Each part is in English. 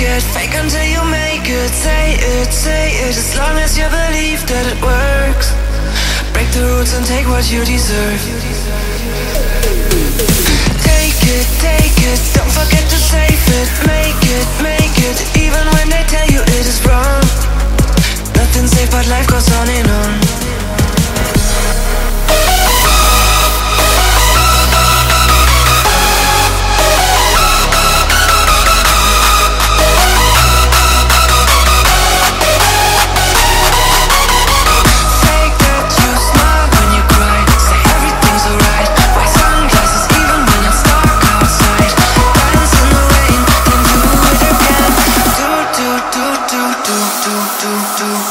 fake it, fake until you make it. Say it, say it, as long as you believe that it works. Break the rules and take what you deserve.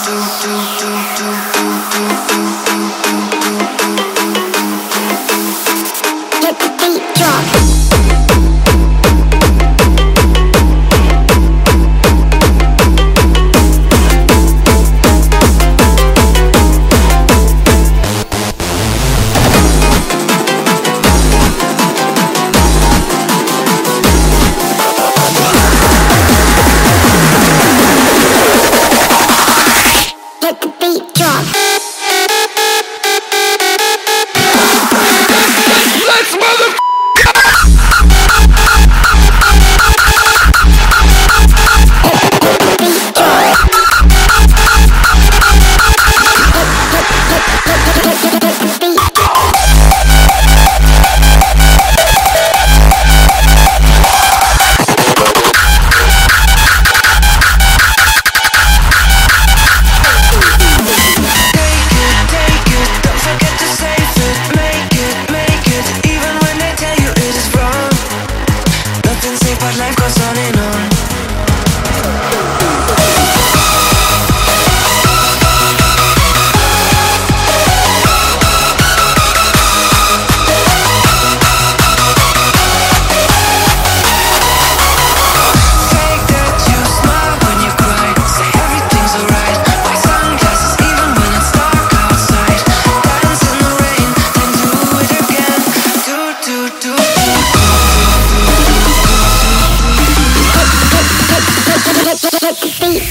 do do do do do do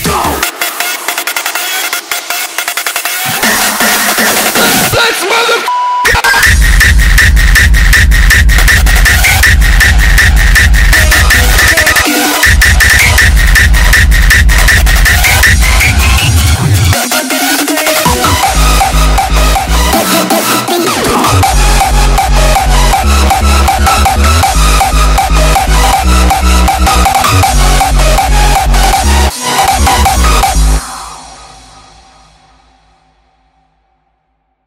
Go!